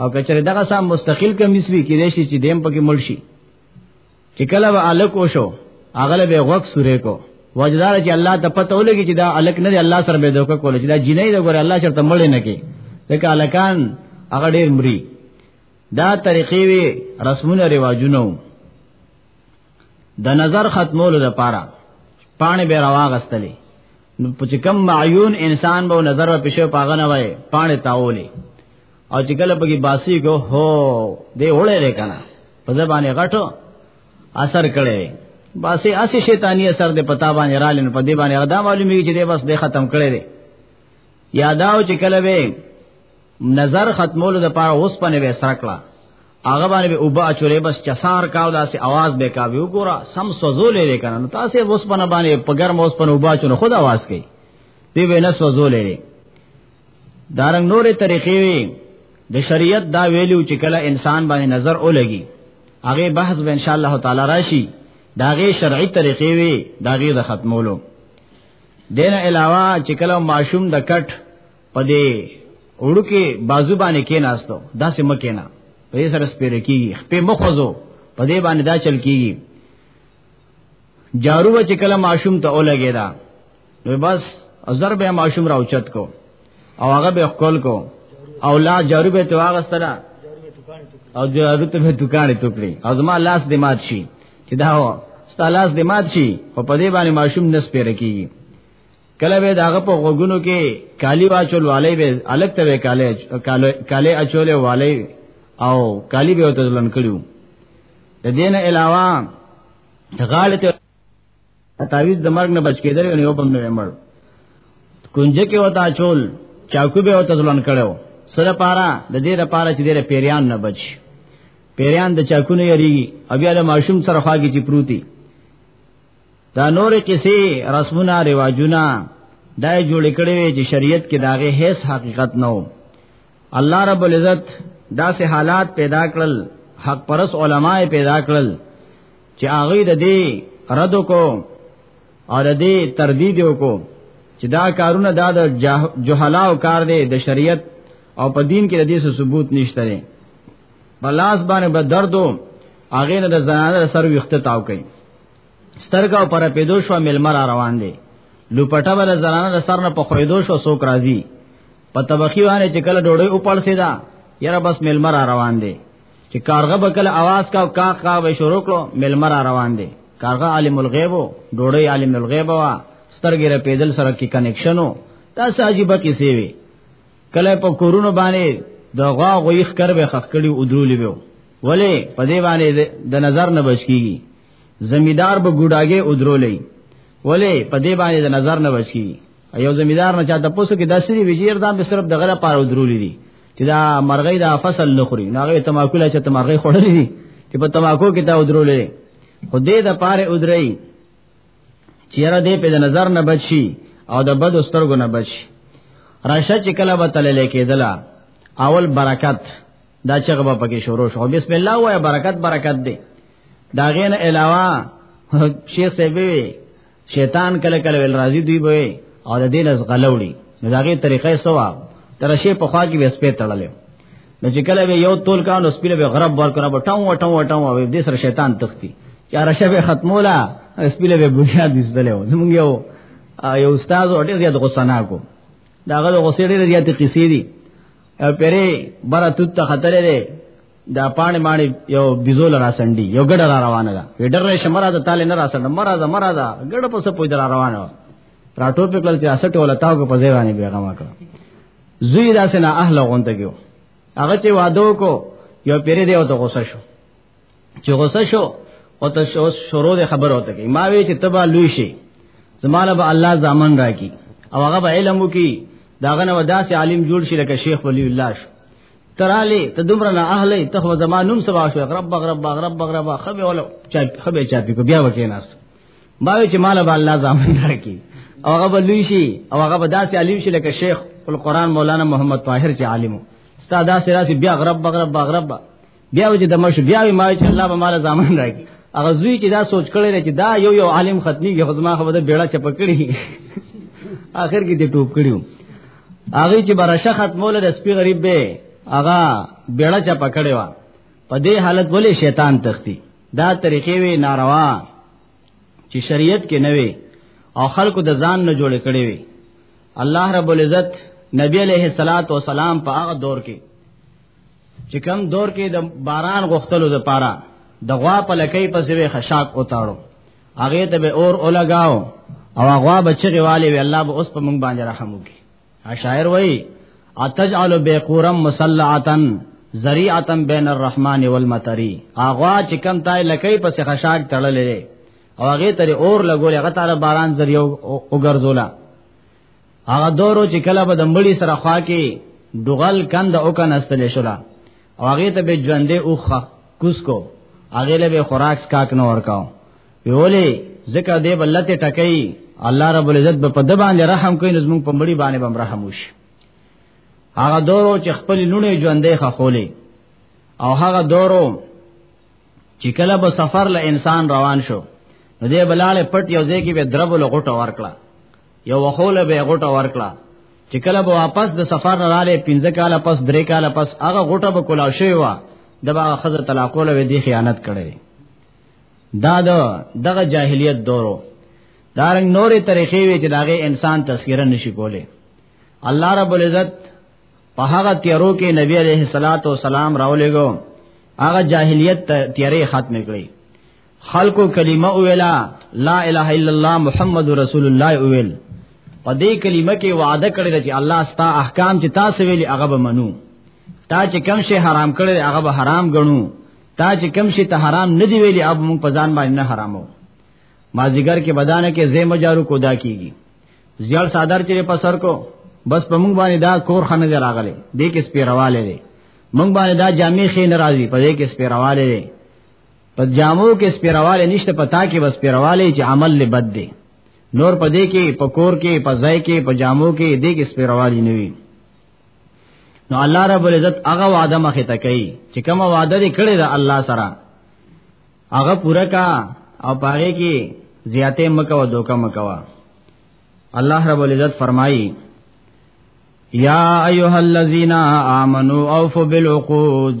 او کچره دغه سم مستقل کمیس وی کې دې شي چې دیم پکې مړ شي چې کله به الک وشو اغله به غوږ سورې کو وجدار چې الله ته پته ولګي چې دا الک نه دی الله سره به دوکه کول چې دا جنې دی ګوره الله چرته مړ نه کی ځکه الکان هغه ډیر مري دا طریقې وی رسمونه رواجونه د نظر ختمولو لپاره پانه به راواغستلې نو په کم معیون انسان به نظر په پښه پاغنه وای پانه تاولې او چې کله پکې باسي کو هو دې وړې لري کنه په ځبانه غټو اثر کړي باسي اسی شیطانی اثر دې پتا باندې را لین په دې باندې ادا معلومي چې دې بس دې ختم کړي دې یاداو چې کله به نظر ختمولو د پاره اوس پنه به سره کړه هغه باندې به اوبا چورې بس چسار کاو داسې आवाज به کا ویو ګورا سم سوزولې لري کنه تاسو اوس پنه باندې پګر موس پنه اوبا چونه خود आवाज کوي دی به نه سوزولې دارنګ نورې طریقې وي د شریعت دا ویلو چې کله انسان باندې نظر ولګي هغه بحث به ان شاء الله تعالی راشي داغه شرعي طریقې وي داغه د ختمولو دین علاوه چې کله ماشوم د کټ په دې وړو کې بازو باندې کې ناستو دا سم کې نه په دې سره سپیر کیږي په مخوزو په دې باندې دا چل کیږي جارو چې کله ماشوم ته اولګی دا نو بس ازر به ماشوم راوچت کو او هغه به خپل کو او لا جارو به تو هغه ستلا او جارو ته به دکان ټوکړي او زما لاس دې مات شي چې دا و ستا لاس دې مات شي او په دې باندې ماشوم نس پیر کیږي کله به داغه په غوګونو کې کالی واچول والي به الګ ته کاله کاله اچول والي او کالی به وتلن کړیو د دین علاوه د غالط تعویز د مرګ نه بچ کېدل نه یو بم نه مړ کنجه کې وتا چول چاکو به وتا ځلون کړو سره پارا د دې لپاره چې ډېر پیریان نه بچ پیریان د چاکو نه یریږي او بیا له ماشوم سره خواږي چې پروتي دا نور کیسې رسمونه رواجونه دا جوړ کړي چې شریعت کې داغه هیڅ حقیقت نه و الله رب العزت دا سه حالات پیدا کړل حق پرس علماء پیدا کړل چې هغه د دې رد کو او د دې تردید کو چې دا کارونه دا د جهلاو کار دی د شریعت او په دین کې د دې ثبوت نشته دی په لاس باندې به دردو هغه نه د زنانه سر ویخت تاو کوي سترګاو پر پیدو شو ملمر روان دی لوپټه بل زنانه د سر نه په خویدو شو سوک راځي په تبخی باندې چې کله ډوړې اوپړ سیدا یره بس ملمر روان دی چې کارغه بکل आवाज کا کا کا به شروع کړو ملمر روان دي کارغه عالم الغیب ډوړی عالم الغیب وا سترګې را پیدل سره کې کنکشنو تاسو عجیب کې سی وی کله په کورونو باندې د غوا غویخ کر به خخ کړي او درولې وو ولی په دې باندې د نظر نه بچ کیږي زمیدار به ګډاګه او درولې ولی په دې باندې د نظر نه بچ کیږي ایو زمیدار نه چاته پوسو کې داسري ویجیر دا به صرف دغه لپاره درولې دي چې دا مرغې دا فصل نه خوري نو هغه تماکو لا چې تماکو خورلې دي چې په تماکو کې دا درولې خو دې د پاره ودرې چیرې دې په نظر نه بچي او د بد سترګو نه بچي راشه چې کله به تل لیکېدلا اول برکت دا چغه به پکې شروع شو بسم الله وای برکت برکت دې دا غین علاوه شیخ صاحب شیطان کله کله ول راضی دی به او د دین از غلوړي نو داغه طریقې سوا ترشه په خوا کې وسپې تړلې نو چې کله به یو تول کان اوس پیله به غرب ور کنه به ټاو ټاو ټاو وې د سر شیطان تختی چې رشه به ختمولا اوس پیله به بنیاد دسدلې و زمونږ یو یو استاد اورې زیات غوسه نه کو داغه غوسه ډېر زیات قصې دي پیرې براتوت ته خطرې دا پانی مانی یو بيزول را سندي یو ګډه را روانه ده وی ډر راشي مراد تعالی نه را سند مراد مراد ګډه په سپو در روانه را ټوپک لږ چې اسټ ولا تاو په ځای باندې بیغه ما کړ زوی داسې نه اهل غونډه کېو هغه چې وادو کو یو پیری دی او ته غوسه شو چې غوسه شو او ته شروع د خبر اوته کی ما وی چې تبا لوی شي زماله به الله زامن راکی او هغه به علم وکي داغه نو داسې عالم جوړ شي لکه شیخ ولی الله شو ترالی ته دومره نه اهلی ته خو زمانوم سبا شو رب رب رب رب خبه ولو چا خبه چا پی کو بیا وکیناس باوی چې مال به الله زامن درکی او هغه بلوی شي او هغه به داسې عالم شي لکه شیخ القرآن مولانا محمد طاهر چې عالمو ستا داسې راسي بیا غرب غرب غرب بیا چې د مش بیا وی ما چې الله به مال زامن راکړي هغه زوی چې دا سوچ کړی چې دا یو یو عالم ختمي غزما خو به بیړه چپکړي اخر کې دې ټوپ کړیو هغه چې برشه ختمول د سپي غریب به هغه بیړه چا پکړې و په دې حالت ولې شیطان تختی دا طریقې وی ناروا چې شریعت کې نه وي او خلکو د ځان نه جوړ کړي وي الله رب العزت نبی علیہ الصلات والسلام په هغه دور کې چې کم دور کې د باران غختلو د پاره د غوا په لکې پسې خشاک اوتاړو هغه ته به اور اولګاو او هغه بچی والي وی الله به اوس په مونږ باندې رحم وکي شاعر وای اتجعل بقورم مسلعتن ذریعتن بین الرحمن والمطری هغه چې کم تای لکې پس خشاک تړلې او هغه تر اور لګولې هغه تر باران ذریعہ وګرځولا هغه دورو چې کله به د مړی سره خوا کې دغل کند او کن استل شولا او هغه ته به ژوندې اوخه کوس کو هغه له به خوراک سکاک نه ورکاو ویولې ځکه دې بلته ټکې الله رب العزت به په د باندې رحم کوي نو زموږ په مړی باندې بم رحم وشي هغه دورو چې خپل لونه ژوندې خولې او هغه دورو چې کله به سفر له انسان روان شو نو دې بلاله پټ یو ځای کې به دربل غټه ورکړه یو وخوله به غټه ورکړه چې کله به واپس د سفر نه رااله 15 کاله پس 3 کاله پس هغه غټه به کولا شوی و د با خزه طلاق ول وی دی خیانت کړي دا د دغه جاهلیت دورو دارنګ نورې طریقې وی چې داغه انسان تذکرہ نشي کوله الله رب العزت په هغه تیارو کې نبی عليه الصلاة والسلام راولېګو هغه جاهلیت تیارې ختم کړې خلکو کلمه اویلا لا اله الا الله محمد رسول الله اویل په دې کلمه کې وعده کړی چې الله ستا احکام چې تاسو ویلي هغه به منو تا چې کم شي حرام کړی هغه به حرام ګڼو تا چې کم شي ته حرام نه دی ویلي اب موږ په ځان باندې نه حرامو ما زیګر کې بدانه کې زېم جارو کودا کیږي زیړ صادر چې په سر کو بس په موږ باندې دا کور خنه دی راغله دې کې سپیرواله دی موږ باندې دا جامع خې ناراضي په دې کې سپیرواله دی په جامو کې سپیرواله نشته پتا کې بس سپیرواله چې عمل له بد دی نور په دې کې په کور کې په ځای کې په جامو کې دې کې سپیرواله نه وي نو الله رب العزت هغه وعده مخه ته کوي چې کوم وعده دې کړی دا الله سره هغه پوره کا او پاره کې زیاته مکو دوکا مکوا الله رب العزت فرمایي یا ایها الذین آمنو اوفوا بالعقود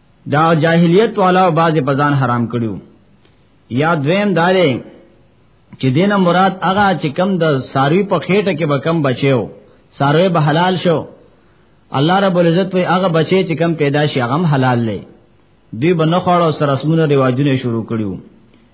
دا جاهلیت والا باز بزان حرام کړیو یا دویم دارې چې دینه مراد هغه چې کم د ساروی په خېټه کې به کم بچیو ساروی به حلال شو الله رب العزت په هغه بچی چې کم پیدا شي هغه حلال لې دوی بنه خوړو سره اسمنه ریواجونه شروع کړیو